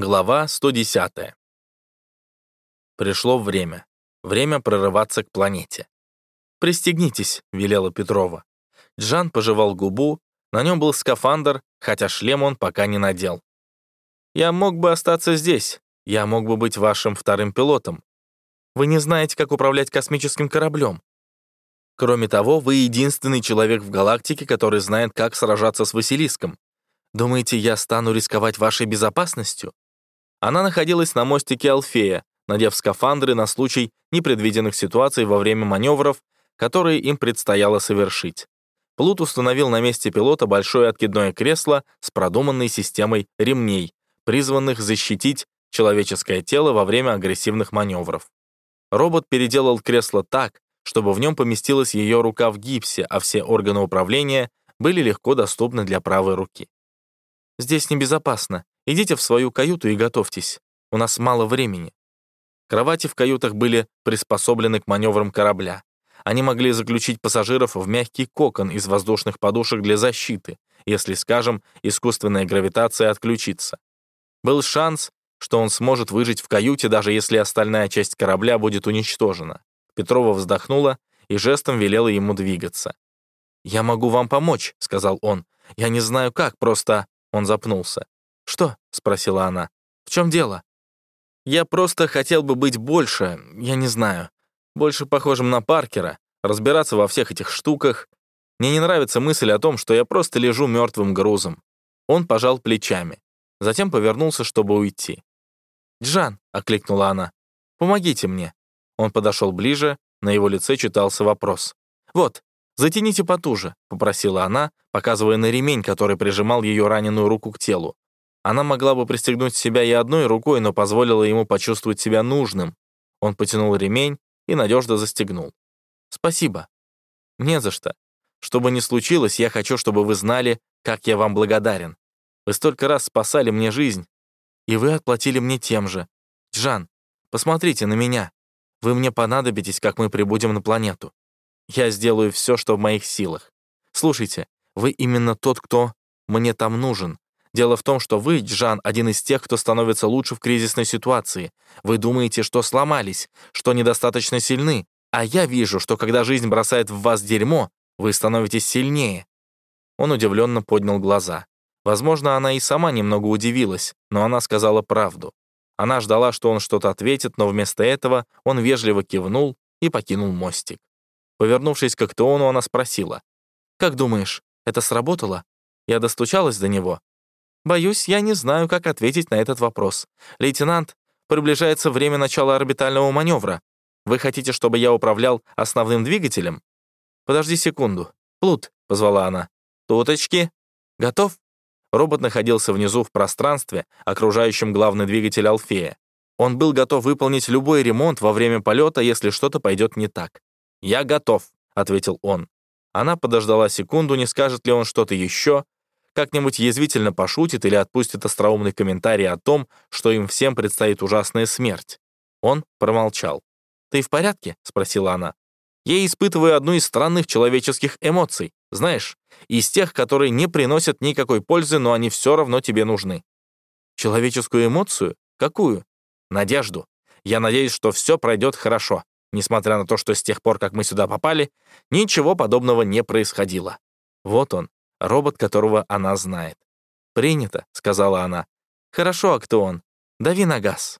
Глава 110. Пришло время. Время прорываться к планете. «Пристегнитесь», — велела Петрова. Джан пожевал губу, на нем был скафандр, хотя шлем он пока не надел. «Я мог бы остаться здесь, я мог бы быть вашим вторым пилотом. Вы не знаете, как управлять космическим кораблем. Кроме того, вы единственный человек в галактике, который знает, как сражаться с Василиском. Думаете, я стану рисковать вашей безопасностью? Она находилась на мостике Алфея, надев скафандры на случай непредвиденных ситуаций во время маневров, которые им предстояло совершить. Плут установил на месте пилота большое откидное кресло с продуманной системой ремней, призванных защитить человеческое тело во время агрессивных маневров. Робот переделал кресло так, чтобы в нем поместилась ее рука в гипсе, а все органы управления были легко доступны для правой руки. «Здесь небезопасно. Идите в свою каюту и готовьтесь. У нас мало времени». Кровати в каютах были приспособлены к маневрам корабля. Они могли заключить пассажиров в мягкий кокон из воздушных подушек для защиты, если, скажем, искусственная гравитация отключится. Был шанс, что он сможет выжить в каюте, даже если остальная часть корабля будет уничтожена. Петрова вздохнула и жестом велела ему двигаться. «Я могу вам помочь», — сказал он. «Я не знаю как, просто...» Он запнулся. «Что?» — спросила она. «В чем дело?» «Я просто хотел бы быть больше, я не знаю, больше похожим на Паркера, разбираться во всех этих штуках. Мне не нравится мысль о том, что я просто лежу мертвым грузом». Он пожал плечами, затем повернулся, чтобы уйти. «Джан», — окликнула она, — «помогите мне». Он подошел ближе, на его лице читался вопрос. «Вот, затяните потуже», — попросила она, показывая на ремень, который прижимал ее раненую руку к телу. Она могла бы пристегнуть себя и одной рукой, но позволила ему почувствовать себя нужным. Он потянул ремень и надежно застегнул. «Спасибо». «Не за что. Что бы ни случилось, я хочу, чтобы вы знали, как я вам благодарен. Вы столько раз спасали мне жизнь, и вы отплатили мне тем же. Джан, посмотрите на меня. Вы мне понадобитесь, как мы прибудем на планету. Я сделаю все, что в моих силах. Слушайте, вы именно тот, кто мне там нужен. Дело в том, что вы, Джан, один из тех, кто становится лучше в кризисной ситуации. Вы думаете, что сломались, что недостаточно сильны, а я вижу, что когда жизнь бросает в вас дерьмо, вы становитесь сильнее». Он удивленно поднял глаза. Возможно, она и сама немного удивилась, но она сказала правду. Она ждала, что он что-то ответит, но вместо этого он вежливо кивнул и покинул мостик. Повернувшись к Актеону, она спросила, «Как думаешь, это сработало? Я достучалась до него?» Боюсь, я не знаю, как ответить на этот вопрос. Лейтенант, приближается время начала орбитального маневра. Вы хотите, чтобы я управлял основным двигателем? Подожди секунду. Плут, позвала она. Туточки. Готов? Робот находился внизу в пространстве, окружающем главный двигатель Алфея. Он был готов выполнить любой ремонт во время полета, если что-то пойдет не так. «Я готов», — ответил он. Она подождала секунду, не скажет ли он что-то еще, как-нибудь язвительно пошутит или отпустит остроумный комментарий о том, что им всем предстоит ужасная смерть. Он промолчал. «Ты в порядке?» — спросила она. «Я испытываю одну из странных человеческих эмоций, знаешь, из тех, которые не приносят никакой пользы, но они все равно тебе нужны». «Человеческую эмоцию? Какую?» «Надежду. Я надеюсь, что все пройдет хорошо, несмотря на то, что с тех пор, как мы сюда попали, ничего подобного не происходило. Вот он, робот которого она знает. «Принято», — сказала она. «Хорошо, а кто он? Дави на газ».